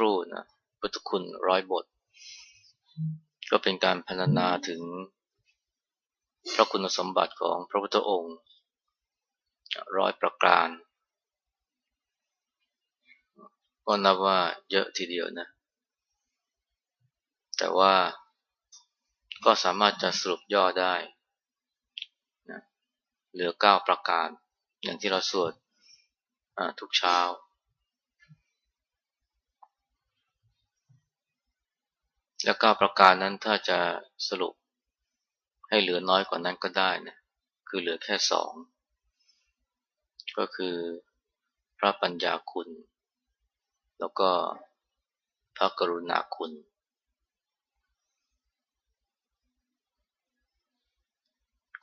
ครู่นะพุทธคุณร้อยบท ก็เป็นการพรรณนาถึงพระคุณสมบัติของพระพุทธองค์ร้อยประการก็นับว่าเยอะทีเดียวนะ แต่ว่าก็สามารถจะสรุปย่อได้นะเหลือเก้าประการ อย่างที่เราสวดทุกเช้า แล้วเก้าประการนั้นถ้าจะสรุปให้เหลือน้อยกว่านั้นก็ได้นะคือเหลือแค่สองก็คือพระปัญญาคุณ แล้วก็พระกรุณาคุณ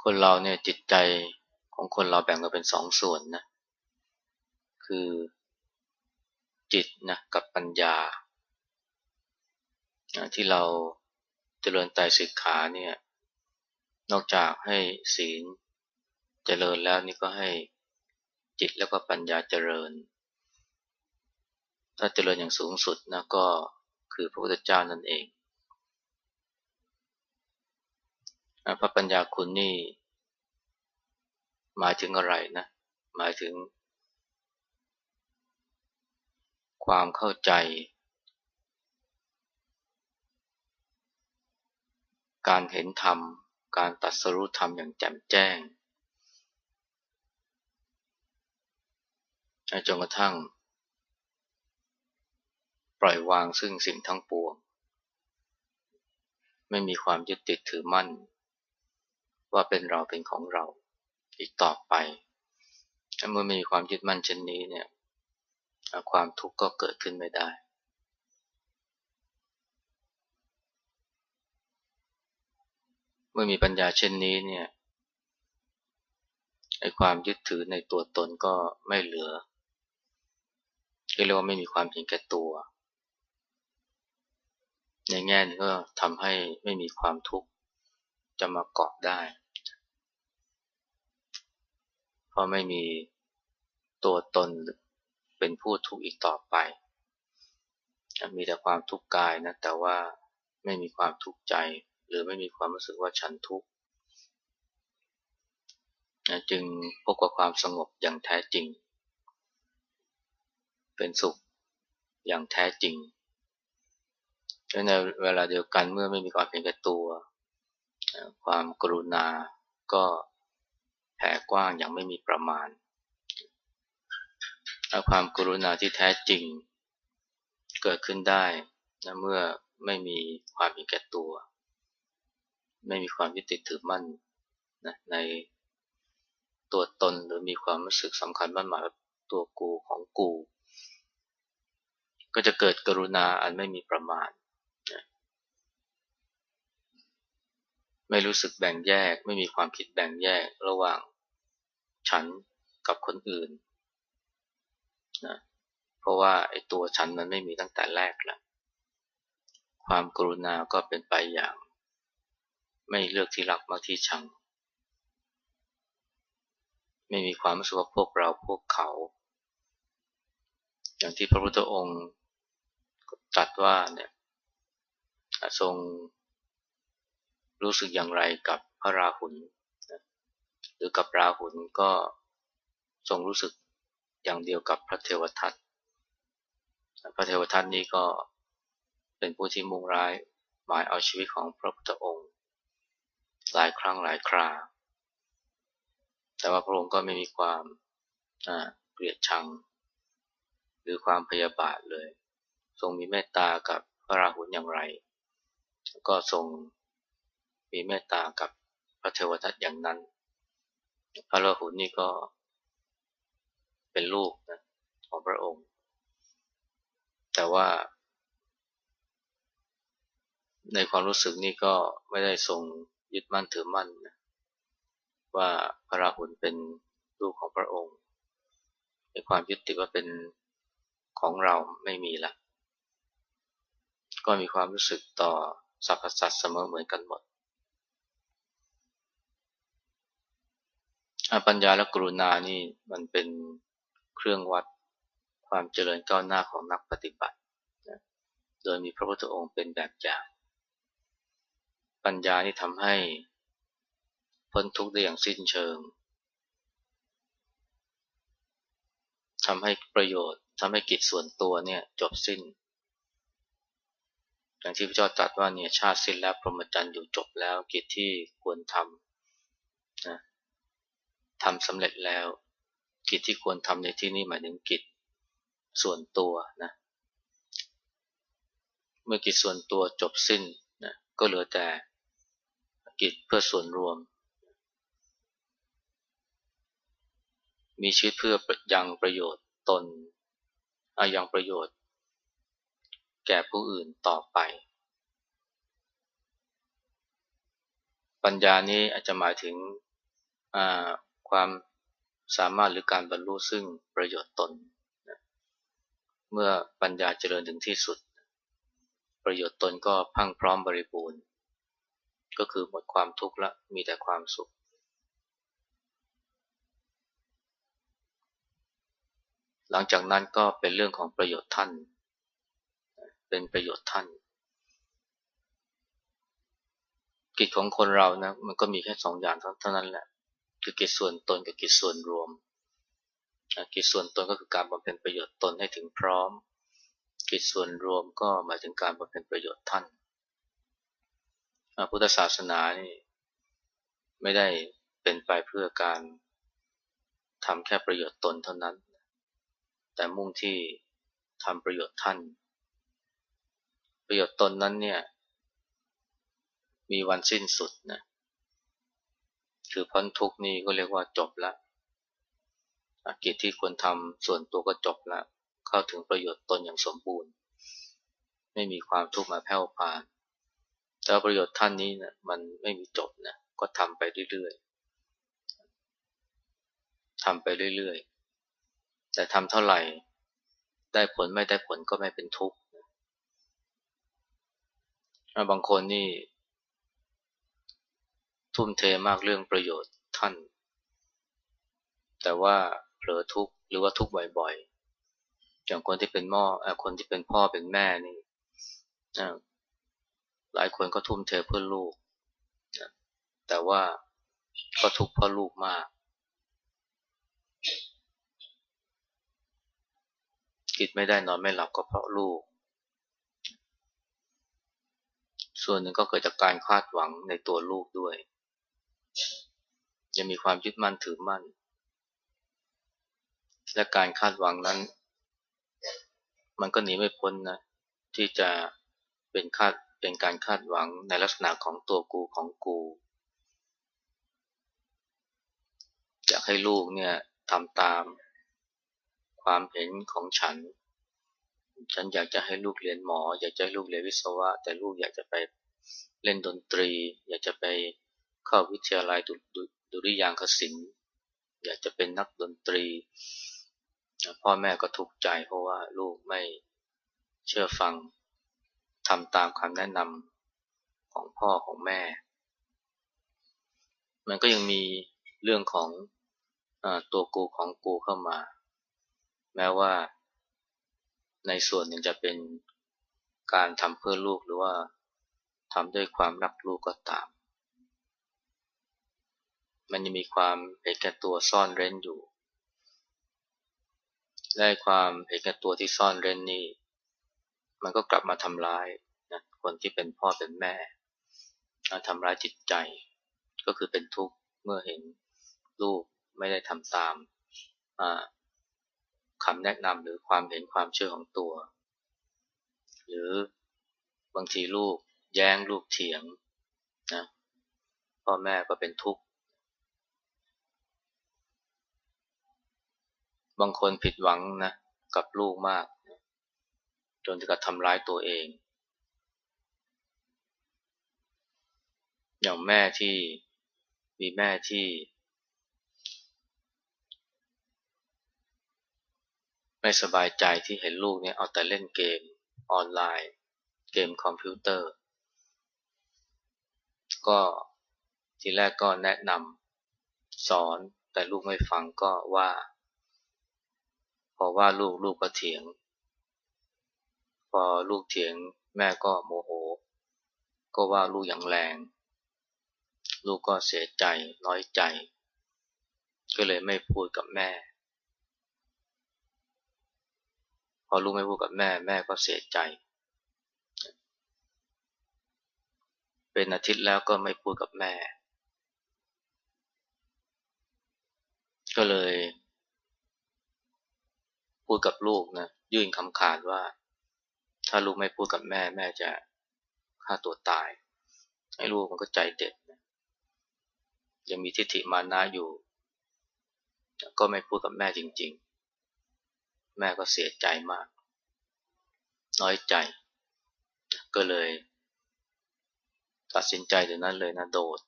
คนเราเนี่ยจิตใจของคนเราแบ่งกันเป็นสองส่วนนะคือจิตนะกับปัญญา ที่เราเจริญไตรสิกขาเนี่ยนอกจากให้ศีลเจริญแล้วนี่ก็ให้จิตแล้วก็ปัญญาเจริญ ถ้าเจริญอย่างสูงสุดนะก็คือพระพุทธเจ้านั่นเองพระปัญญาคุณนี่ หมายถึงอะไรนะ หมายถึง ความเข้าใจ การเห็นธรรม การตัดสรุปธรรมอย่างแจ่มแจ้งจนกระทั่ง ปล่อยวางซึ่งสิ่งทั้งปวง ไม่มีความยึดติดถือมั่น ว่าเป็นเราเป็นของเราอีกต่อไปเมื่อไม่มีความยึดมั่นเช่นนี้เนี่ยความทุกข์ก็เกิดขึ้นไม่ได้ เมื่อมีปัญญาเช่นนี้เนี่ยไอ้ความยึดถือในตัวตนก็ไม่เหลือเรียกว่าไม่มีความเห็นแก่ตัว ในแง่นี้ก็ทำให้ไม่มีความทุกข์จะมาเกาะได้เพราะไม่มีตัวตนเป็นผู้ทุกข์อีกต่อไป มีแต่ความทุกข์กายนะแต่ว่าไม่มีความทุกข์ใจ หรือไม่มีความรู้สึกว่าฉันทุกข์จึงพบกับความสงบอย่างแท้จริง เป็นสุขอย่างแท้จริงและในเวลาเดียวกันเมื่อไม่มีความเห็นแก่ตัว ความกรุณาก็แผ่กว้างอย่างไม่มีประมาณความกรุณาที่แท้จริง เกิดขึ้นได้นะเมื่อไม่มีความเห็นแก่ตัว ไม่มีความยึดติดถือมั่นนะในตัวตนหรือมีความรู้สึกสำคัญมั่นหมายตัวกูของกู ก็จะเกิดกรุณาอันไม่มีประมาณไม่รู้สึกแบ่งแยก ไม่มีความคิดแบ่งแยกระหว่างฉันกับคนอื่นนะเพราะว่าไอ้ตัวฉันมันไม่มีตั้งแต่แรกแล้วความกรุณาก็เป็นไปอย่าง ไม่เลือกที่รักมากที่ชัง ไม่มีความรู้สึกว่าพวกเราพวกเขา อย่างที่พระพุทธองค์ตรัสว่าเนี่ยทรงรู้สึกอย่างไรกับพระราหุลหรือกับราหุลก็ทรงรู้สึกอย่างเดียวกับพระเทวทัตพระเทวทัตนี้ก็เป็นผู้ที่มุ่งร้ายหมายเอาชีวิตของพระพุทธองค์ หลายครั้งหลายครา แต่ว่าพระองค์ก็ไม่มีความเกลียดชัง หรือความพยาบาทเลย ทรงมีเมตตากับพระราหุลอย่างไร ก็ทรงมีเมตตากับพระเทวทัตอย่างนั้น พระราหุลนี่ก็เป็นลูกนะของพระองค์ แต่ว่า ในความรู้สึกนี่ก็ไม่ได้ทรง ยึดมั่นถือมั่นนะว่าพระราหุลเป็นลูกของพระองค์ในความยึดติดว่าเป็นของเราไม่มีละ ก็มีความรู้สึกต่อสรรพสัตว์เสมอเหมือนกันหมดปัญญาและกรุณานี่มันเป็นเครื่องวัดความเจริญก้าวหน้าของนักปฏิบัติ โดยมีพระพุทธองค์เป็นแบบอย่าง ปัญญานี่ทำให้พ้นทุกข์ได้อย่างสิ้นเชิงทำให้ประโยชน์ทำให้กิจส่วนตัวเนี่ยจบสิ้น อย่างที่พระเจ้าตรัสว่าเนี่ยชาติสิ้นแล้วพรหมจรรย์อยู่จบแล้วกิจที่ควรทำนะทำสำเร็จแล้ว กิจที่ควรทำในที่นี้หมายถึงกิจส่วนตัวนะเมื่อกิจส่วนตัวจบสิ้นนะก็เหลือแต่ กิจเพื่อส่วนรวม มีชีวิตเพื่อยังประโยชน์ตนอายังประโยชน์ แก่ผู้อื่นต่อไป ปัญญานี้อาจจะหมายถึงความสามารถหรือการบรรลุซึ่งประโยชน์ตน เมื่อปัญญาเจริญถึงที่สุด ประโยชน์ตนก็พังพร้อมบริบูรณ์ ก็คือหมดความทุกข์ละมีแต่ความสุข หลังจากนั้นก็เป็นเรื่องของประโยชน์ท่าน เป็นประโยชน์ท่าน กิจของคนเรานะมันก็มีแค่สองอย่างเท่านั้นแหละ คือกิจส่วนตนกับกิจส่วนรวม กิจส่วนตนก็คือการบำเพ็ญประโยชน์ตนให้ถึงพร้อม กิจส่วนรวมก็หมายถึงการบำเพ็ญประโยชน์ท่าน พุทธศาสนานี่ไม่ได้เป็นไปเพื่อการทำแค่ประโยชน์ตนเท่านั้น แต่มุ่งที่ทำประโยชน์ท่าน ประโยชน์ตนนั้นเนี่ยมีวันสิ้นสุดนะคือพ้นทุกนี่ก็เรียกว่าจบละกิจที่ควรทำส่วนตัวก็จบละเข้าถึงประโยชน์ตนอย่างสมบูรณ์ ไม่มีความทุกข์มาแผ่วพาน แต่ประโยชน์ท่านนี้นะมันไม่มีจบนะก็ทำไปเรื่อยๆทำไปเรื่อยๆ แต่ทำเท่าไหร่ได้ผลไม่ได้ผลก็ไม่เป็นทุกข์บางคนนี่ ทุ่มเทมากเรื่องประโยชน์ท่าน แต่ว่าเผลอทุกข์หรือว่าทุกข์บ่อยๆ อย่างคนที่เป็นม่อคนที่เป็นพ่อเป็นแม่นี่ หลายคนก็ทุ่มเทเพื่อลูกแต่ว่าก็ทุกข์เพราะลูกมาก กินไม่ได้นอนไม่หลับก็เพราะลูก ส่วนหนึ่งก็เกิดจากการคาดหวังในตัวลูกด้วยยังมีความยึดมั่นถือมั่น และการคาดหวังนั้น มันก็หนีไม่พ้นนะที่จะเป็นคาด เป็นการคาดหวังในลักษณะของตัวกูของกูอยากให้ลูกเนี่ยทำตามความเห็นของฉัน ฉันอยากจะให้ลูกเรียนหมอ อยากจะให้ลูกเรียนวิศวะ แต่ลูกอยากจะไปเล่นดนตรี อยากจะไปเข้าวิทยาลัยดุดดุริยางคศิลป์อยากจะเป็นนักดนตรี พ่อแม่ก็ทุกข์ใจเพราะว่าลูกไม่เชื่อฟัง ทำตามคำแนะนำของพ่อของแม่ มันก็ยังมีเรื่องของอตัวกูของกูเข้ามา แม้ว่าในส่วนหนึ่งจะเป็นการทำเพื่อลูกหรือว่าทำด้วยความรักลูกก็ตาม มันยังมีความเห็นแก่ตัวซ่อนเร้นอยู่ และความเห็นแก่ตัวที่ซ่อนเร้นนี่ มันก็กลับมาทำร้ายนะคนที่เป็นพ่อเป็นแม่ทำร้ายจิตใจ ก็คือเป็นทุกข์เมื่อเห็นลูกไม่ได้ทำตามคำแนะนำหรือความเห็นความเชื่อของตัว หรือบางทีลูกแย้งลูกเถียงนะพ่อแม่ก็เป็นทุกข์ บางคนผิดหวังนะกับลูกมาก จนถึงกับทำร้ายตัวเอง อย่างแม่ที่มีแม่ที่ ไม่สบายใจที่เห็นลูกเนี่ยเอาแต่เล่นเกมออนไลน์ เกมคอมพิวเตอร์ ก็ทีแรกก็แนะนำสอนแต่ลูกไม่ฟังก็ว่า พอว่าลูกลูกก็เถียง อลูกเถียงแม่ก็โมโห ก็ว่าลูกอย่างแรง ลูกก็เสียใจน้อยใจ ก็เลยไม่พูดกับแม่ พอลูกไม่พูดกับแม่แม่ก็เสียใจ เป็นอาทิตย์แล้วก็ไม่พูดกับแม่ ก็เลยพูดกับลูกนะยื่นคำขาดว่า ถ้าลูกไม่พูดกับแม่แม่จะฆ่าตัวตาย ให้ลูกมันก็ใจเด็ดยังมีทิฏฐิมานะอยู่ ก็ไม่พูดกับแม่จริง ๆ แม่ก็เสียใจมาก น้อยใจ ก็เลย ตัดสินใจเดี๋ยวนั้นเลยนะโดด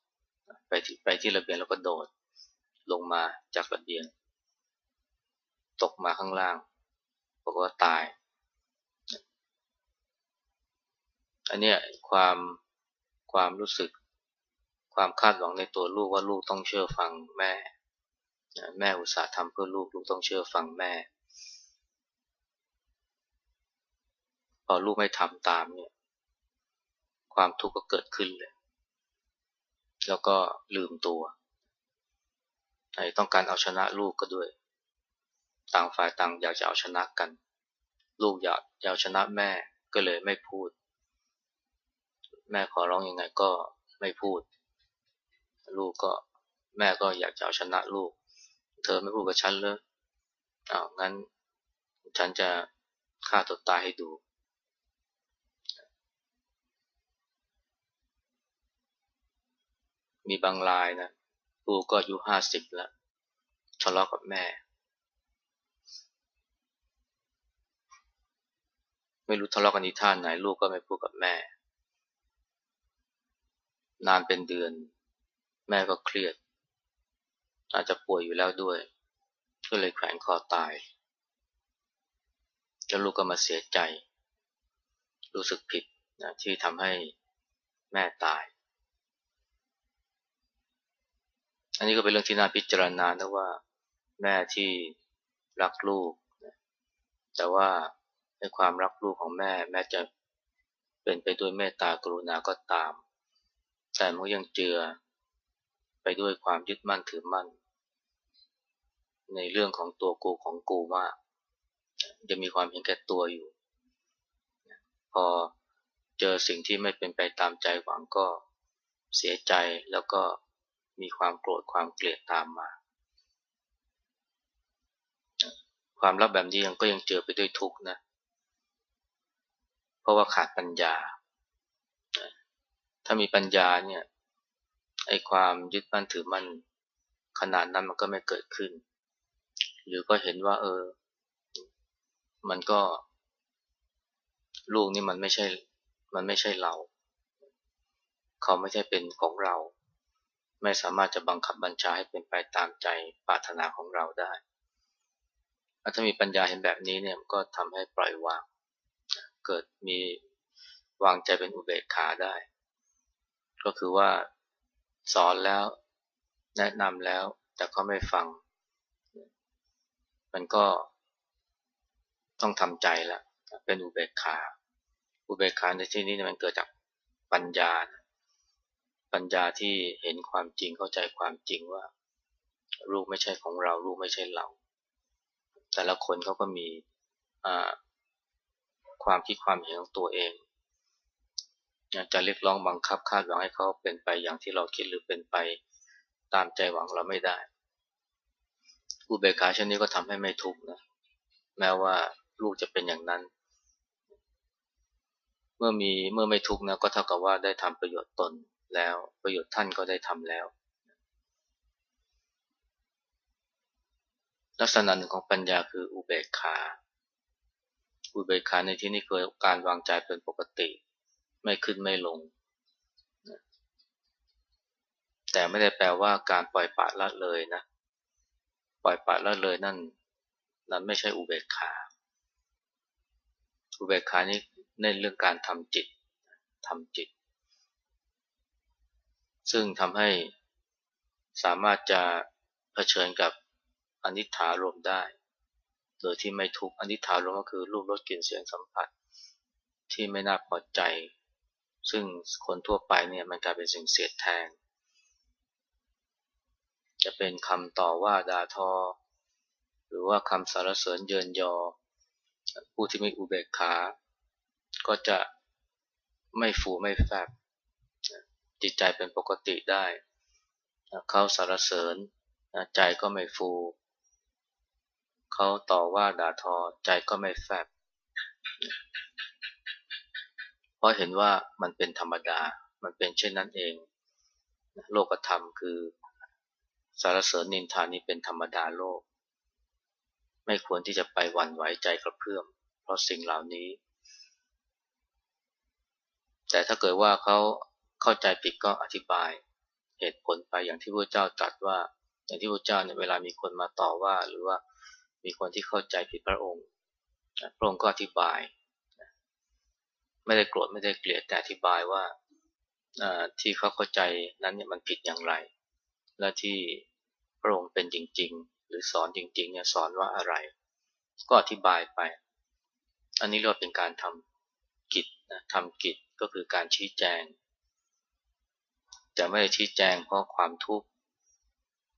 ไปที่ไปที่ระเบียงแล้วก็โดด ลงมาจากระเบียง ตกมาข้างล่างบอกว่าตาย อันนี้ความความรู้สึก ความคาดหวังในตัวลูกว่าลูกต้องเชื่อฟังแม่ แม่อุตส่าห์ทำเพื่อลูกลูกต้องเชื่อฟังแม่ พอลูกไม่ทำตามเนี่ย ความทุกข์ก็เกิดขึ้นเลย แล้วก็ลืมตัวไอ้ต้องการเอาชนะลูกก็ด้วย ต่างฝ่ายต่างอยากจะเอาชนะกัน ลูกอยากจะเอาชนะแม่ก็เลยไม่พูด แม่ขอร้องอยังไงก็ไม่พูด ลูกก็แม่ก็อยากจะเอาชนะลูก เธอไม่พูดกับฉันเลยอ้าวงั้น ฉันจะฆ่าตัวตายให้ดู มีบางรายนะลูกก็อายุห้าสิบแล้วทะเลาะกับแม่ ไม่รู้ทะเลาะกันที่ท่านไหน ลูกก็ไม่พูดกับแม่ นานเป็นเดือน แม่ก็เครียด อาจจะป่วยอยู่แล้วด้วย ก็เลยแขวนคอตายแล้วลูกก็มาเสียใจ รู้สึกผิดนะที่ทำให้แม่ตาย อันนี้ก็เป็นเรื่องที่น่าพิจารณานะว่าแม่ที่รักลูก แต่ว่าในความรักลูกของแม่แม้จะเป็นไปด้วยเมตตากรุณาก็ตาม แต่มันยังเจือไปด้วยความยึดมั่นถือมั่น ในเรื่องของตัวกูของกูมากจะมีความเห็นแก่ตัวอยู่ พอเจอสิ่งที่ไม่เป็นไปตามใจหวังก็เสียใจแล้วก็มีความโกรธความเกลียดตามมา ความรักแบบนี้ยังก็ยังเจอไปด้วยทุกข์นะราะว่าขาดปัญญา ถ้ามีปัญญาเนี่ยไอ้ความยึดมั่นถือมั่นขนาดนั้นมันก็ไม่เกิดขึ้น หรือก็เห็นว่า เออ มันก็ ลูกนี่มันไม่ใช่ มันไม่ใช่เรา เขาไม่ใช่เป็นของเรา ไม่สามารถจะบังคับบัญชาให้เป็นไปตามใจปรารถนาของเราได้ ถ้ามีปัญญาเห็นแบบนี้เนี่ยก็ทำให้ปล่อยวาง เกิดมีวางใจเป็นอุเบกขาได้ ก็คือว่าสอนแล้วแนะนำแล้ว แต่เขาไม่ฟัง มันก็ต้องทำใจล้วเป็นอุเบกขาอุเบกขาในที่นี้มันเกิดจากปัญญา ปัญญาที่เห็นความจริงเข้าใจความจริงว่า ลูกไม่ใช่ของเรา ลูกไม่ใช่เรา แต่ละคนเขาก็มีความคิดความเห็นของตัวเอง จะเรียกร้องบังคับคาดหวังให้เขาเป็นไปอย่างที่เราคิดหรือเป็นไปตามใจหวังเราไม่ได้อุเบกขาเช่นนี้ก็ทำให้ไม่ทุกข์นะแม้ว่าลูกจะเป็นอย่างนั้น เมื่อมีเมื่อไม่ทุกข์นะก็เท่ากับว่าได้ทำประโยชน์ตนแล้วประโยชน์ท่านก็ได้ทำแล้ว ลักษณะหนึ่งของปัญญาคืออุเบกขา อุเบกขาในที่นี้คือการวางใจเป็นปกติ ไม่ขึ้นไม่ลง แต่ไม่ได้แปลว่าการปล่อยปละละเลยนะ ปล่อยปละละเลยนั่น นั้นไม่ใช่อุเบกขา อุเบกขานี่เน้นเรื่องการทำจิตทำจิต ซึ่งทำให้สามารถจะเผชิญกับอนิจฐารมได้ โดยที่ไม่ทุกอนิถารมก็คือรูปรสกลิ่นเสียงสัมผัสที่ไม่น่าพอใจ ซึ่งคนทั่วไปเนี่ยมันกลายเป็นสิ่งเสียดแทงจะเป็นคำต่อว่าด่าทอ หรือว่าคำสารเสริญเยินยอ ผู้ที่มีอุเบกขา ก็จะไม่ฟูไม่แฟบจิตใจเป็นปกติได้ เขาสารเสริญใจก็ไม่ฟู เขาต่อว่าด่าทอใจก็ไม่แฟบ ราะเห็นว่ามันเป็นธรรมดา มันเป็นเช่นนั้นเอง โลกธรรมคือสารเสริญนินทานี้เป็นธรรมดาโลก ไม่ควรที่จะไปหวั่นไหวใจกระเพื่อม เพราะสิ่งเหล่านี้ แต่ถ้าเกิดว่าเขาเข้าใจผิดก็อธิบายเหตุผลไปอย่างที่พระเจ้าตรัสว่า อย่างที่พระเจ้าเนี่ยเวลามีคนมาต่อว่า หรือว่ามีคนที่เข้าใจผิดพระองค์ พระองค์ก็อธิบาย ไม่ได้โกรธไม่ได้เกลียดแต่อธิบายว่าที่เขาเข้าใจนั้นเนี่ยมันผิดอย่างไร และที่พระองค์เป็นจริง ๆ หรือสอนจริงๆเนี่ยสอนว่าอะไร ก็อธิบายไป อันนี้เรียกเป็นการทำกิจนะทำกิจก็คือการชี้แจงแต่ไม่ได้ชี้แจงเพราะความทุกข์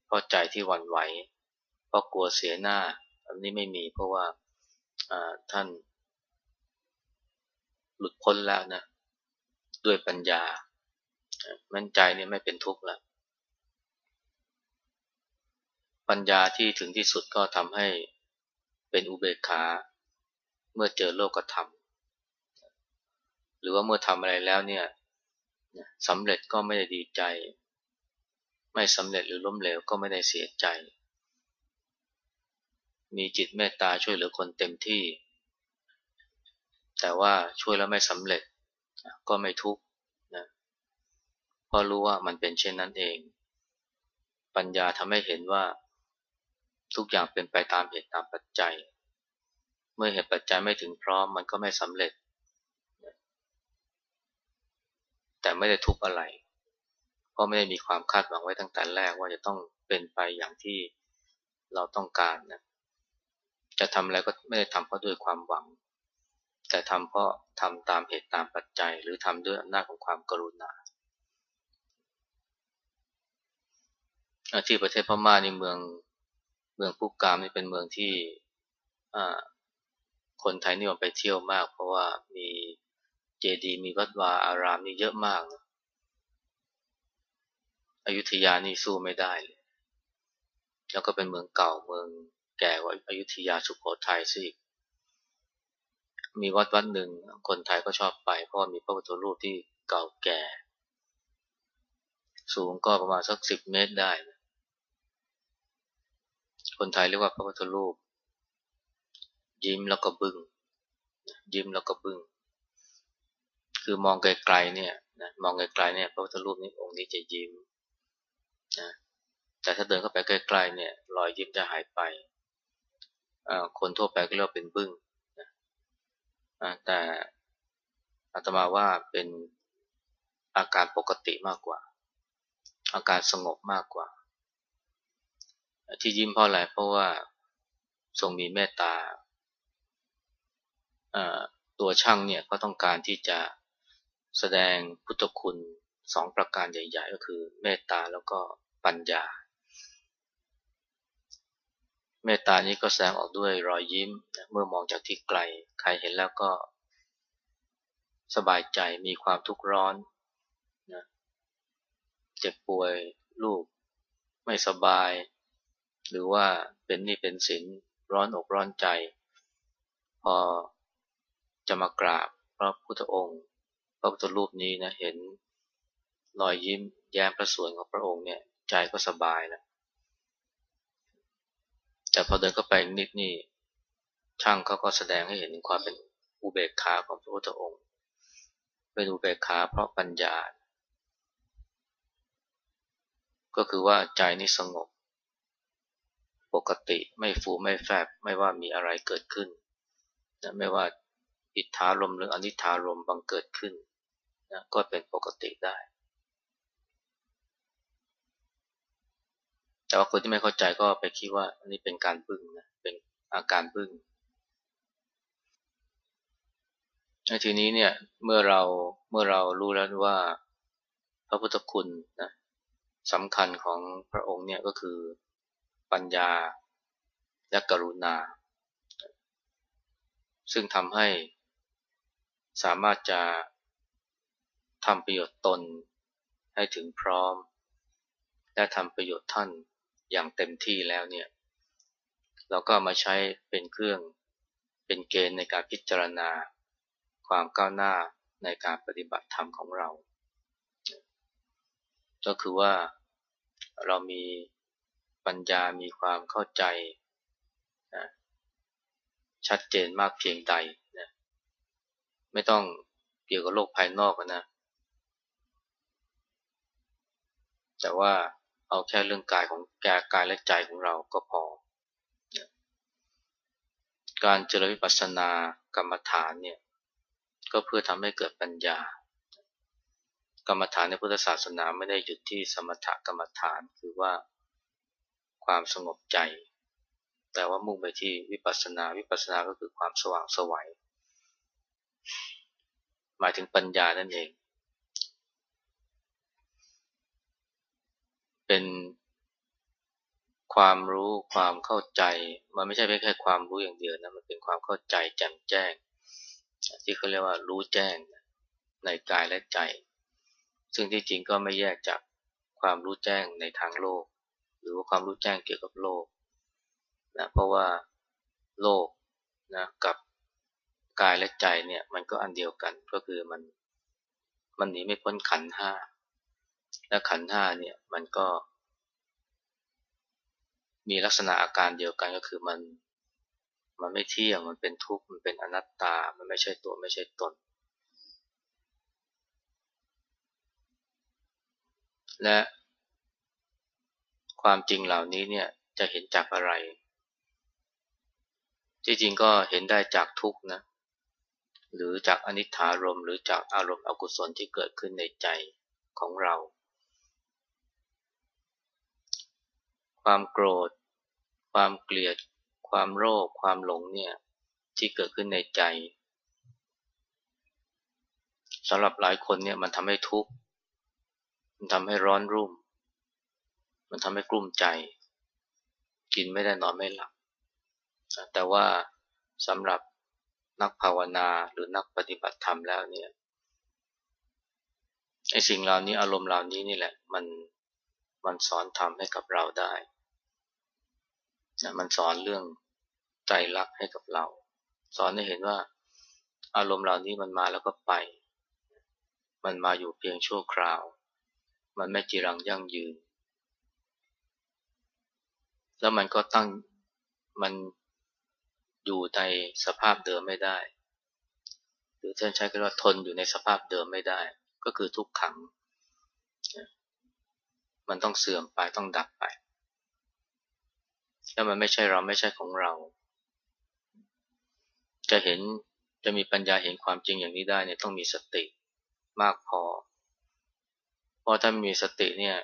เพราะใจที่หวั่นไหวเพราะกลัวเสียหน้า อันนี้ไม่มีเพราะว่าท่าน หลุดพ้นแล้วนะ ด้วยปัญญา มั่นใจเนี่ยไม่เป็นทุกข์แล้ว ปัญญาที่ถึงที่สุดก็ทำให้เป็นอุเบกขา เมื่อเจอโลกธรรม หรือว่าเมื่อทำอะไรแล้วเนี่ยสำเร็จก็ไม่ได้ดีใจ ไม่สำเร็จหรือล้มเหลวก็ไม่ได้เสียใจ มีจิตเมตตาช่วยเหลือคนเต็มที่ แต่ว่าช่วยแล้วไม่สำเร็จก็ไม่ทุกข์นะเพราะรู้ว่ามันเป็นเช่นนั้นเอง ปัญญาทำให้เห็นว่าทุกอย่างเป็นไปตามเหตุตามปัจจัย เมื่อเหตุปัจจัยไม่ถึงพร้อมมันก็ไม่สำเร็จ แต่ไม่ได้ทุกข์อะไรราะไม่ได้มีความคาดหวังไว้ตั้งแต่แรกว่าจะต้องเป็นไปอย่างที่เราต้องการนะจะทำอะไรก็ไม่ได้ทำเพราะด้วยความหวัง แต่ทำเพราะทำตามเหตุตามปัจจัย หรือทำด้วยอำนาจของความกรุณาที่ประเทศพม่าในเมืองเมืองพุกกามนี่เป็นเมืองที่คนไทยนิยมไปเที่ยวมาก เพราะว่ามีเจดีย์มีวัดวาอารามนี่เยอะมากนะอยุธยานี่สู้ไม่ได้เลยแล้วก็เป็นเมืองเก่าเมืองแก่กว่าอยุธยาสุโขทัยสิ มีวัดวัดหนึ่งคนไทยก็ชอบไป เพราะมีพระพุทธรูปที่เก่าแก่ สูงก็ประมาณสักสิบเมตรได้ คนไทยเรียกว่าพระพุทธรูป ยิ้มแล้วก็บึง้งยิ้มแล้วก็บึง้งคือมองไกลๆเนี่ยนะมองไกลๆเนี่ยพระพุทธรูปนี้องค์นี้จะยิ้มนะแต่ถ้าเดินเข้าไปใกล้ๆเนี่ยรอยยิ้มจะหายไปคนทั่วไปก็เรียกเป็นบึ้ง แต่อาตมาว่าเป็นอาการปกติมากกว่า อาการสงบมากกว่า ที่ยิ้มเพราะอะไรเพราะว่าทรงมีเมตตาตัวช่างเนี่ยก็ต้องการที่จะแสดงพุทธคุณสองประการใหญ่ ๆ ก็คือเมตตาแล้วก็ปัญญา เมตตานี้ก็แสดงออกด้วยรอยยิ้มเมื่อมองจากที่ไกล ใครเห็นแล้วก็ สบายใจมีความทุกข์ร้อนนะเจ็บป่วยลูก ไม่สบาย หรือว่าเป็นนี่เป็นสินร้อนอกร้อนใจ พอจะมากราบพระพุทธองค์ พระพุทธรูปนี้นะเห็นรอยยิ้มแย้มพระสวยของพระองค์เนี่ยใจก็สบายแล้ว แต่พอเดินเข้าไปนิดนี่ช่างเขาก็แสดงให้เห็นความเป็นอุเบกขาของพระพุทธองค์ เป็นอุเบกขาเพราะปัญญา ก็คือว่าใจนี่สงบ ปกติไม่ฟูไม่แฟบไม่ว่ามีอะไรเกิดขึ้นนะไม่ว่าอิทธารมหรืออนิธารมบังเกิดขึ้นนะก็เป็นปกติได้ แต่ว่าคนที่ไม่เข้าใจก็ไปคิดว่าอันนี้เป็นการบึ้งนะเป็นอาการบึ้งทีนี้เนี่ยเมื่อเราเมื่อเรารู้แล้วว่าพระพุทธคุณนะสำคัญของพระองค์เนี่ยก็คือปัญญาและกรุณา ซึ่งทำให้สามารถจะทำประโยชน์ตนให้ถึงพร้อม และทำประโยชน์ท่าน อย่างเต็มที่แล้วเนี่ย เราก็มาใช้เป็นเครื่องเป็นเกณฑ์ในการพิจารณา ความก้าวหน้าในการปฏิบัติธรรมของเรา ก็คือว่าเรามีปัญญามีความเข้าใจนะชัดเจนมากเพียงใดนะไม่ต้องเกี่ยวกับโลกภายนอกนะ แต่ว่า เอาแค่เรื่องกายของแกกายและใจของเราก็พอ การเจริญวิปัสสนากรรมฐานเนี่ยก็เพื่อทำให้เกิดปัญญา กรรมฐานในพุทธศาสนาไม่ได้หยุดที่สมถกรรมฐานคือว่าความสงบใจ แต่ว่ามุ่งไปที่วิปัสสนาวิปัสสนาก็คือความสว่างสวัยหมายถึงปัญญานั่นเอง เป็นความรู้ความเข้าใจ มันไม่ใช่แค่ความรู้อย่างเดียวนะมันเป็นความเข้าใจแจ่มแจ้ง ที่เขาเรียกว่ารู้แจ้งในกายและใจ ซึ่งที่จริงก็ไม่แยกจากความรู้แจ้งในทางโลก หรือว่าความรู้แจ้งเกี่ยวกับโลกนะเพราะว่าโลกนะกับกายและใจเนี่ยมันก็อันเดียวกันก็คือมันมันหนีไม่พ้นขันห้า และขันห้าเนี่ยมันก็ มีลักษณะอาการเดียวกันก็คือมันมันไม่เที่ยงมันเป็นทุกข์มันเป็นอนัตตา มันไม่ใช่ตัวไม่ใช่ตน และความจริงเหล่านี้เนี่ยจะเห็นจากอะไร ที่จริงก็เห็นได้จากทุกข์นะหรือจากอนิจฐารมหรือจากอารมณ์อกุศลที่เกิดขึ้นในใจของเรา ความโกรธ ความเกลียด ความโลภความหลงเนี่ยที่เกิดขึ้นในใจสำหรับหลายคนเนี่ยมันทำให้ทุกข์มันทำให้ร้อนรุ่ม มันทำให้กลุ้มใจ กินไม่ได้นอนไม่หลับ แต่ว่าสำหรับนักภาวนาหรือนักปฏิบัติธรรมแล้วเนี่ยไอ้สิ่งเหล่านี้อารมณ์เหล่านี้นี่แหละ มันมันสอนทำให้กับเราได้ นะมันสอนเรื่องใจรักให้กับเรา สอนให้เห็นว่าอารมณ์เหล่านี้มันมาแล้วก็ไป มันมาอยู่เพียงชั่วคราว มันไม่จีรังยั่งยืน แล้วมันก็ตั้งมันอยู่ในสภาพเดิมไม่ได้ หรือท่านใช้คำว่าทนอยู่ในสภาพเดิมไม่ได้ ก็คือทุกขัง มันต้องเสื่อมไปต้องดับไป แล้วมันไม่ใช่เราไม่ใช่ของเรา จะเห็นจะมีปัญญาเห็นความจริงอย่างนี้ได้เนี่ยต้องมีสติมากพอ เพราะถ้ามีสติเนี่ย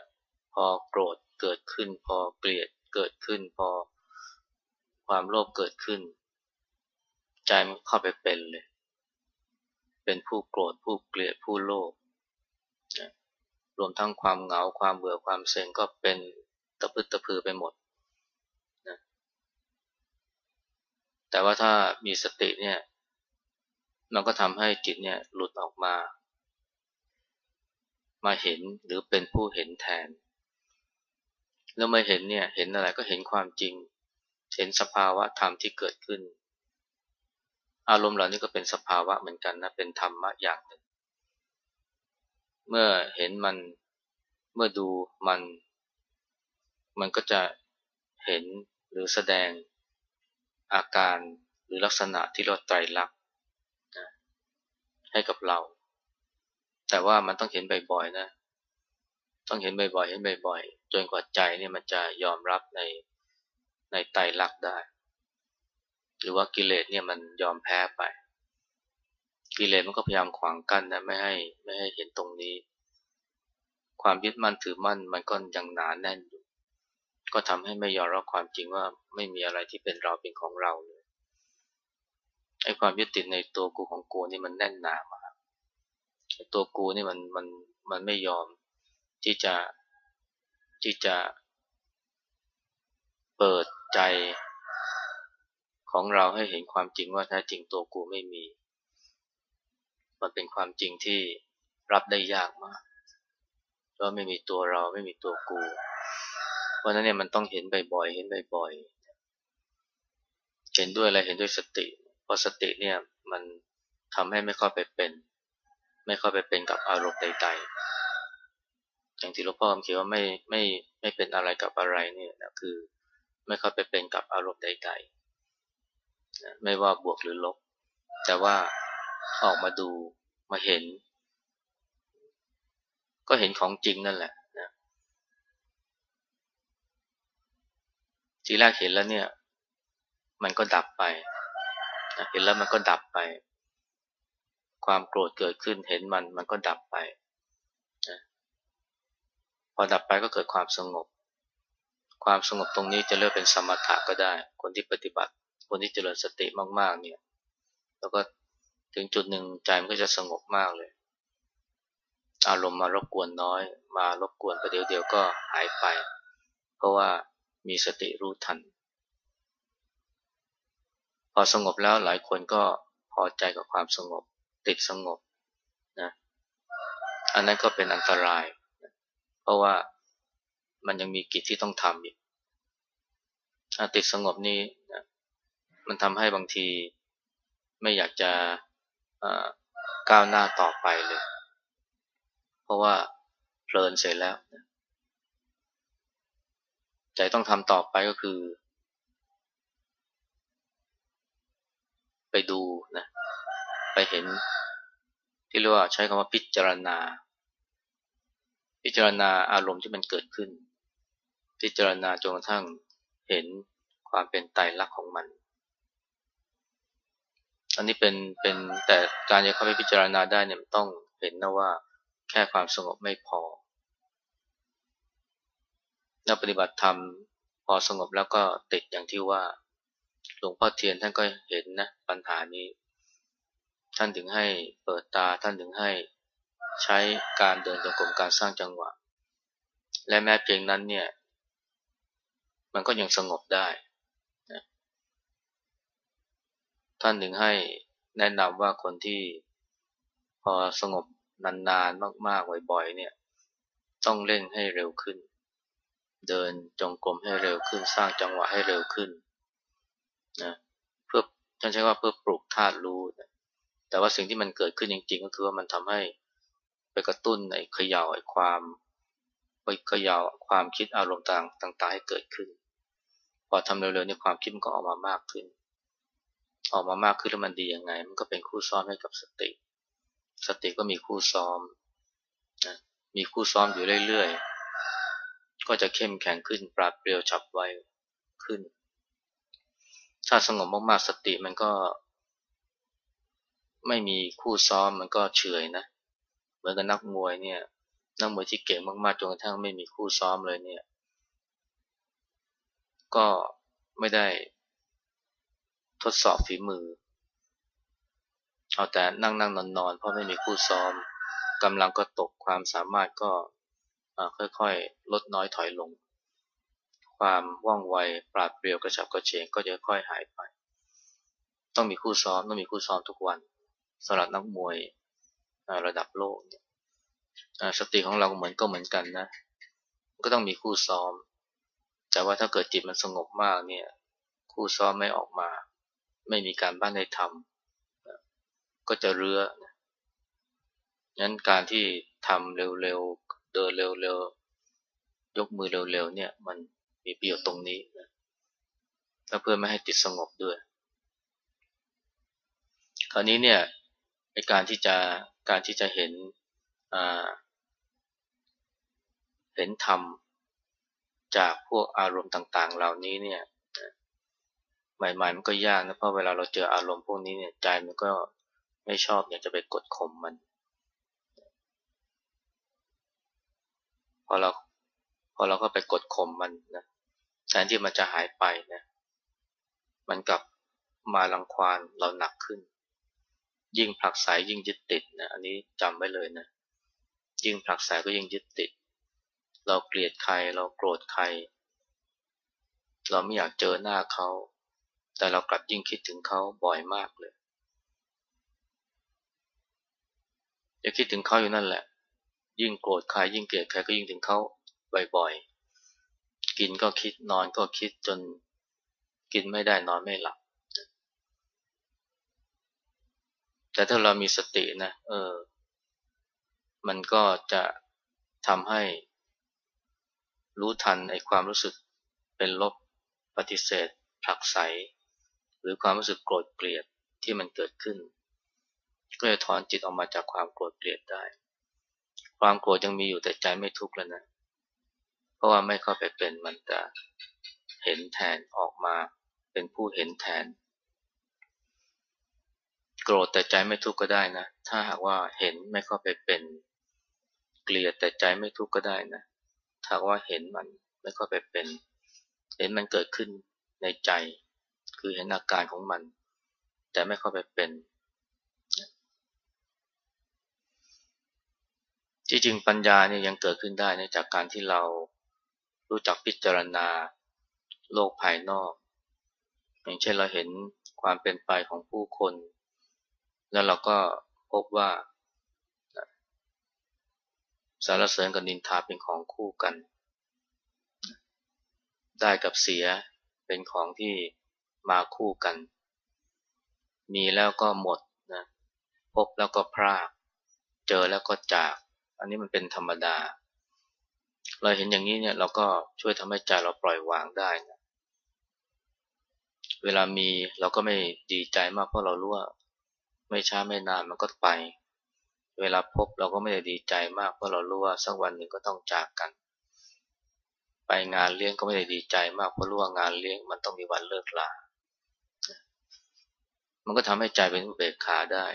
พอโกรธเกิดขึ้น พอเกลียดเกิดขึ้น พอความโลภเกิดขึ้น ใจมันเข้าไปเป็นเลย เป็นผู้โกรธผู้เกลียดผู้โลภรวมทั้งความเหงาความเบื่อความเซ็งก็เป็นตะพึดตะพือไปหมด แต่ว่าถ้ามีสติเนี่ยมันก็ทำให้จิตเนี่ยหลุดออกมา มาเห็นหรือเป็นผู้เห็นแทน แล้วม่เห็นเนี่ยเห็นอะไรก็เห็นความจริง เห็นสภาวะธรรมที่เกิดขึ้น อารมณ์เหล่านี้ก็เป็นสภาวะเหมือนกันนะเป็นธรรมะอย่างหนึ่ง เมื่อเห็นมันเมื่อดูมัน มันก็จะเห็นหรือแสดง อาการหรือลักษณะที่เราไตรลักษณ์ให้กับเรา แต่ว่ามันต้องเห็นบ่อยๆนะ ต้องเห็นบ่อยๆ เห็นบ่อยๆ จนกว่าใจเนี่ยมันจะยอมรับในในไตรลักษณ์ได้ หรือว่ากิเลสเนี่ยมันยอมแพ้ไป กิเลสมันก็พยายามขวางกั้นนะไม่ให้ไม่ให้เห็นตรงนี้ ความยึดมั่นถือมั่นมันก็ยังหนาแน่นอยู่ ก็ทำให้ไม่ยอมรับความจริงว่าไม่มีอะไรที่เป็นเราเป็นของเราเลยไอ้ความยึดติดในตัวกูของกูนี่มันแน่นหนามากตัวกูนี่มันมันมันไม่ยอมที่จะที่จะเปิดใจของเราให้เห็นความจริงว่าแท้จริงตัวกูไม่มี มันเป็นความจริงที่รับได้ยากมากเพราไม่มีตัวเราไม่มีตัวกู ราะนั้นเนี่ยมันต้องเห็นบ่อยๆ เห็นบ่อยๆ เห็นด้วยอะไร เห็นด้วยสติ เพราะสติเนี่ยมันทำให้ไม่เข้าไปเป็น ไม่เข้าไปเป็นกับอารมณ์ใดๆ อย่างที่หลวงพ่อเขียนว่าไม่ไม่ไม่เป็นอะไรกับอะไรเนี่ยนะคือไม่เข้าไปเป็นกับอารมณ์ใดๆ ไม่ว่าบวกหรือลบ แต่ว่าออกมาดูมาเห็น ก็เห็นของจริงนั่นแหละนะ ทีแรกเห็นแล้วเนี่ย มันก็ดับไปเห็นแล้วมันก็ดับไป ความโกรธเกิดขึ้นเห็นมันมันก็ดับไปพอดับไปก็เกิดความสงบ ความสงบตรงนี้จะเรียกเป็นสมถะก็ได้ คนที่ปฏิบัติ คนที่เจริญสติมากๆ เนี่ย แล้วก็ถึงจุดหนึ่งใจมันก็จะสงบมากเลย อารมณ์มารบกวนน้อย มารบกวนประเดี๋ยวเดียวก็หายไป เพราะว่า มีสติรู้ทัน พอสงบแล้วหลายคนก็พอใจกับความสงบ ติดสงบนะอันนั้นก็เป็นอันตราย เพราะว่ามันยังมีกิจที่ต้องทำอีกติดสงบนี้นะมันทำให้บางทีไม่อยากจะก้าวหน้าต่อไปเลย เพราะว่าเพลินเสร็จแล้ว ใจต้องทำต่อไปก็คือ ไปดูนะไปเห็นที่เรียกว่าใช้คำว่าพิจารณา พิจารณาอารมณ์ที่มันเกิดขึ้น พิจารณาจนกระทั่งเห็นความเป็นไตรลักษณ์ของมัน อันนี้เป็นเป็นแต่การจะเข้าไปพิจารณาได้เนี่ยต้องเห็นนะว่าแค่ความสงบไม่พอ นักปฏิบัติธรรมพอสงบแล้วก็ติดอย่างที่ว่าหลวงพ่อเทียนท่านก็เห็นนะปัญหานี้ ท่านถึงให้เปิดตาท่านถึงให้ใช้การเดินจงกรมการสร้างจังหวะ และแม้เพียงนั้นเนี่ย มันก็ยังสงบได้นะท่านถึงให้แนะนำว่าคนที่พอสงบนานๆมากๆบ่อยๆเนี่ย ต้องเล่นให้เร็วขึ้น เดินจงกรมให้เร็วขึ้น สร้างจังหวะให้เร็วขึ้นนะเพื่อท่านใช้ว่าเพื่อปลูกธาตุรู้นะแต่ว่าสิ่งที่มันเกิดขึ้นจริง ๆ ก็คือว่ามันทำให้ไปกระตุ้นไอ้ขย่าไอ้ความไปขย่าความคิดอารมณ์ต่างต่างๆให้เกิดขึ้น พอทำเร็วๆนี่ความคิดมันก็ออกมามากขึ้น ออกมามากขึ้นแล้วมันดียังไง มันก็เป็นคู่ซ้อนให้กับสติ สติก็มีคู่ซ้อมนะมีคู่ซ้อมอยู่เรื่อยๆ ก็จะเข้มแข็งขึ้น ปราดเปรียวฉับไวขึ้น ถ้าสงบมากๆสติมันก็ ไม่มีคู่ซ้อมมันก็เฉยนะ เหมือนกับนักมวยเนี่ย นักมวยที่เก่งมากๆจนกระทั่งไม่มีคู่ซ้อมเลยเนี่ย ก็ไม่ได้ทดสอบฝีมือ เอาแต่นั่งนั่งนอนนอนเพราะไม่มีคู่ซ้อมกำลังก็ตกความสามารถก็ ค่อยๆ ลดน้อยถอยลง ความว่องไวปราดเปรียวกระฉับกระเฉงก็จะค่อยหายไป ต้องมีคู่ซ้อมต้องมีคู่ซ้อมทุกวันสำหรับนักมวยระดับโลกสติของเราเหมือนก็เหมือนกันนะก็ต้องมีคู่ซ้อม แต่ว่าถ้าเกิดจิตมันสงบมากเนี่ยคู่ซ้อมไม่ออกมา ไม่มีการบ้านให้ทำก็จะเรืองั้นการที่ทำเร็วๆ เดินเร็วๆ ยกมือเร็วๆ เนี่ย มันมีประโยชน์ตรงนี้นะและเพื่อไม่ให้ติดสงบด้วย คราวนี้เนี่ยในการที่จะการที่จะเห็นเห็นธรรมจากพวกอารมณ์ต่าง ๆ เหล่านี้เนี่ยใหม่ๆมันก็ยากนะเพราะเวลาเราเจออารมณ์พวกนี้เนี่ยใจมันก็ไม่ชอบอยากจะไปกดข่มมัน พอเราพอเราก็ไปกดข่มมันนะนที่มันจะหายไปนะมันกลับมาลังควานเราหนักขึ้น ยิ่งผลักไสยยิ่งยึดติดนะอันนี้จำไว้เลยนะยิ่งผลักไสก็ยิ่งยึดติด เราเกลียดใครเราโกรธใคร เราไม่อยากเจอหน้าเขา แต่เรากลับยิ่งคิดถึงเขาบ่อยมากเลยจะคิดถึงเขาอยู่นั่นแหละ ยิ่งโกรธใครยิ่งเกลียดใครก็ยิ่งถึงเขาบ่อยๆ กินก็คิดนอนก็คิดจนกินไม่ได้นอนไม่หลับ แต่ถ้าเรามีสตินะ เออ มันก็จะทำให้รู้ทันไอ้ความรู้สึกเป็นลบปฏิเสธผลักไส หรือความรู้สึกโกรธเกลียดที่มันเกิดขึ้น ก็จะถอนจิตออกมาจากความโกรธเกลียดได้ ความโกรธยังมีอยู่แต่ใจไม่ทุกข์แล้วนะ เพราะว่าไม่เข้าไปเป็นมันจะเห็นแทนออกมาเป็นผู้เห็นแทน โกรธแต่ใจไม่ทุกข์ก็ได้นะ ถ้าหากว่าเห็นไม่เข้าไปเป็น เกลียดแต่ใจไม่ทุกข์ก็ได้นะถ้าว่าเห็นมันไม่เข้าไปเป็น เห็นมันเกิดขึ้นในใจ คือเห็นอาการของมัน แต่ไม่เข้าไปเป็น จริงๆปัญญาเนี่ยยังเกิดขึ้นได้นจากการที่เรารู้จักพิจารณาโลกภายนอก อย่างเช่นเราเห็นความเป็นไปของผู้คน แล้วเราก็พบว่าสารเสริญกับนินทาเป็นของคู่กัน ได้กับเสียเป็นของที่มาคู่กัน มีแล้วก็หมดนะพบแล้วก็พราก เจอแล้วก็จาก อันนี้มันเป็นธรรมดา เราเห็นอย่างนี้เนี่ยเราก็ช่วยทำให้ใจเราปล่อยวางได้นะเวลามีเราก็ไม่ดีใจมากเพราะเรารู้ว่าไม่ช้าไม่นานมันก็ไป เวลาพบเราก็ไม่ได้ดีใจมากเพราะเรารู้ว่าสักวันหนึ่งก็ต้องจากกัน ไปงานเลี้ยงก็ไม่ได้ดีใจมากเพราะรู้ว่างานเลี้ยงมันต้องมีวันเลิกลา มันก็ทำให้ใจเป็นอุเบกขาได้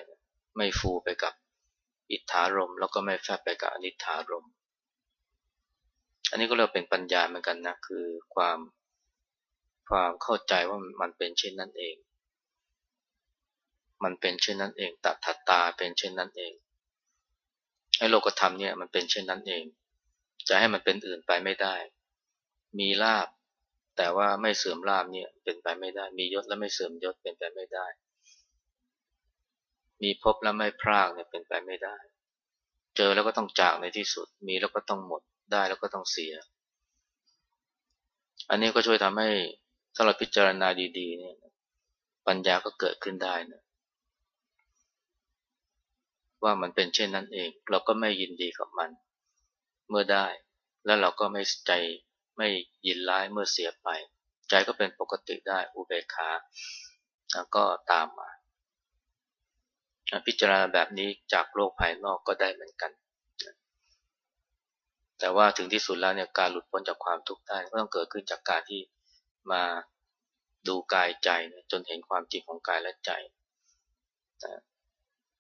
ไม่ฟูไปกับ อิทธารมแล้วก็ไม่แฝบไปกับอนิธารม อันนี้ก็เรียกเป็นปัญญาเหมือนกันนะ คือความความเข้าใจว่ามันเป็นเช่นนั้นเอง มันเป็นเช่นนั้นเองตัทัตตาเป็นเช่นนั้นเอง ไอ้โลกธรรมเนี่ยมันเป็นเช่นนั้นเอง จะให้มันเป็นอื่นไปไม่ได้ มีลาบแต่ว่าไม่เสื่อมลาบเนี่ยเป็นไปไม่ได้ มียศและไม่เสื่อมยศเป็นไปไม่ได้ มีพบและไม่พรากเนี่ยเป็นไปไม่ได้ เจอแล้วก็ต้องจากในที่สุด มีแล้วก็ต้องหมด ได้แล้วก็ต้องเสีย อันนี้ก็ช่วยทำให้ถ้าเราพิจารณาดีๆเนี่ยปัญญาก็เกิดขึ้นได้นะว่ามันเป็นเช่นนั้นเอง เราก็ไม่ยินดีกับมัน เมื่อได้ แล้วเราก็ไม่ใจไม่ยินร้ายเมื่อเสียไป ใจก็เป็นปกติได้อุเบกขาแล้วก็ตามมา พิจารณาแบบนี้จากโลกภายนอกก็ได้เหมือนกัน แต่ว่าถึงที่สุดแล้วเนี่ยการหลุดพ้นจากความทุกข์ได้ก็ต้องเกิดขึ้นจากการที่มาดูกายใจจนเห็นความจริงของกายและใจ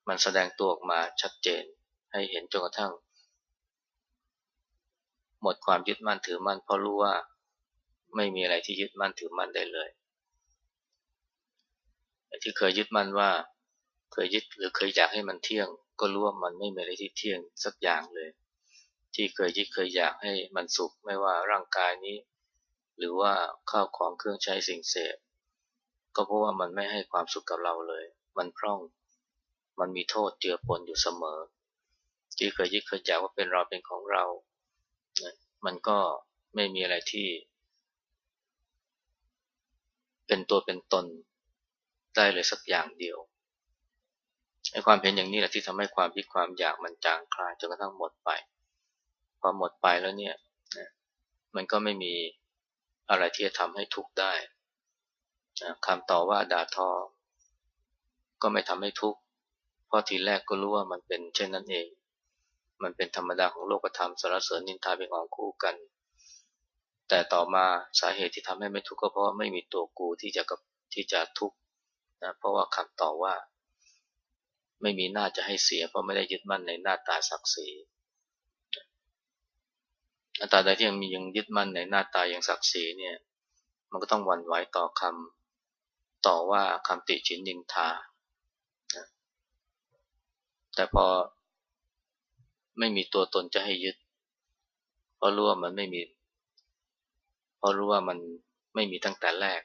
มันแสดงตัวออกมาชัดเจนให้เห็นจนกระทั่ง หมดความยึดมั่นถือมั่นเพราะรู้ว่าไม่มีอะไรที่ยึดมั่นถือมั่นได้เลยที่เคยยึดมั่นว่า เคยยึดหรือเคยอยากให้มันเที่ยง ก็รู้ว่ามันไม่มีอะไรที่เที่ยงสักอย่างเลย ที่เคยยึดเคยอยากให้มันสุขไม่ว่าร่างกายนี้ หรือว่าข้าวของเครื่องใช้สิ่งเสพก็เพราะว่ามันไม่ให้ความสุขกับเราเลย มันพร่อง มันมีโทษเจือปนอยู่เสมอ ที่เคยยึดเคยอยากว่าเป็นเราเป็นของเรา มันก็ไม่มีอะไรที่ เป็นตัวเป็นตนได้เลยสักอย่างเดียว ไอ้ความเห็นอย่างนี้แหละที่ทำให้ความยึดความอยากมันจางคลายจนกระทั่งหมดไป พอหมดไปแล้วเนี่ยมันก็ไม่มีอะไรที่จะทำให้ทุกข์ได้คำต่อว่าด่าทอ ก็ไม่ทำให้ทุกข์เพราะทีแรกก็รู้ว่ามันเป็นเช่นนั้นเอง มันเป็นธรรมดาของโลกธรรมสารเสริญนินทาเป็นของคู่กัน แต่ต่อมาสาเหตุที่ทำให้ไม่ทุกข์ก็เพราะไม่มีตัวกูที่จะกับที่จะทุกข์นะเพราะว่าคำต่อว่า ไม่มีหน้าจะให้เสียเพราะไม่ได้ยึดมั่นในหน้าตาศักดิ์ศรีอัตราใดที่ยังมียังยึดมั่นในหน้าตาอย่างศักดิ์ศรีเนี่ย มันก็ต้องหวั่นไหวต่อคำต่อว่าคำติชินนินทา แต่พอไม่มีตัวตนจะให้ยึด เพราะรู้ว่ามันไม่มี เพราะรู้ว่ามันไม่มีตั้งแต่แรก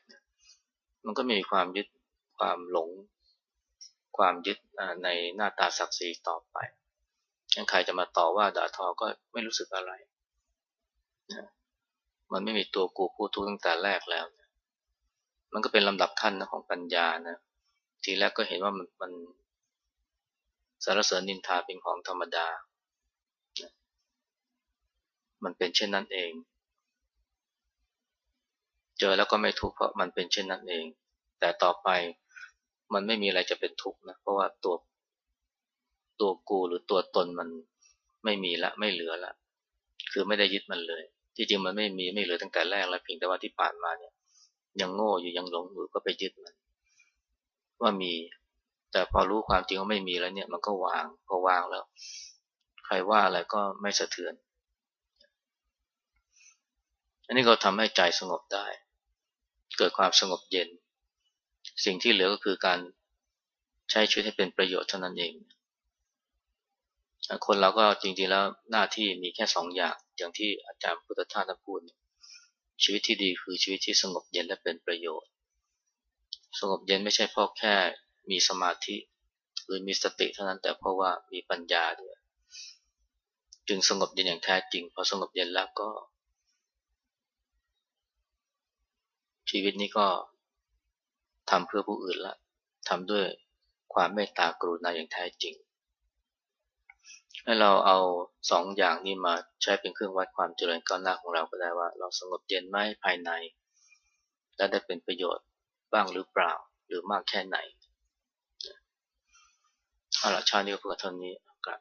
มันก็มีความยึดความหลง ความยึดในหน้าตาศักดิ์ศรีต่อไปยังใครจะมาต่อว่าด่าทอก็ไม่รู้สึกอะไรนะมันไม่มีตัวกูพูดทุกตั้งแต่แรกแล้วนะมันก็เป็นลำดับขั้นนะของปัญญานะ ทีแรกก็เห็นว่ามันมันสารเสริญนินทาเป็นของธรรมดา มันเป็นเช่นนั้นเอง เจอแล้วก็ไม่ทุกข์เพราะมันเป็นเช่นนั้นเอง แต่ต่อไป มันไม่มีอะไรจะเป็นทุกข์นะเพราะว่าตัวตัวกูหรือตัวตนมันไม่มีละไม่เหลือละ คือไม่ได้ยึดมันเลย ที่จริงมันไม่มีไม่เหลือตั้งแต่แรกแล้วเพียงแต่ว่าที่ผ่านมาเนี่ย ยังโง่อยู่ยังหลงอยู่ก็ไปยึดมัน ว่ามี แต่พอรู้ความจริงว่าไม่มีแล้วเนี่ยมันก็วางพอวางแล้ว ใครว่าอะไรก็ไม่สะเทือน อันนี้ก็ทำให้ใจสงบได้ เกิดความสงบเย็น สิ่งที่เหลือก็คือการใช้ชีวิตให้เป็นประโยชน์เท่านั้นเอง คนเราก็จริงๆแล้วหน้าที่มีแค่สองอย่าง อย่างที่อาจารย์พุทธทาสพูด ชีวิตที่ดีคือชีวิตที่สงบเย็นและเป็นประโยชน์ สงบเย็นไม่ใช่เพราะแค่มีสมาธิหรือมีสติเท่านั้นแต่เพราะว่ามีปัญญาด้วยจึงสงบเย็นอย่างแท้จริงพอสงบเย็นแล้วก็ ชีวิตนี้ก็ ทำเพื่อผู้อื่นละทำด้วยความเมตตากรุณาอย่างแท้จริง ให้เราเอาสองอย่างนี้มาใช้เป็นเครื่องวัดความเจริญก้าวหน้าของเราก็ได้ว่า เราสงบเย็นไหมภายใน และได้เป็นประโยชน์บ้างหรือเปล่าหรือมากแค่ไหนเอาละชาตินี้ก็เพื่อเท่านี้กลับ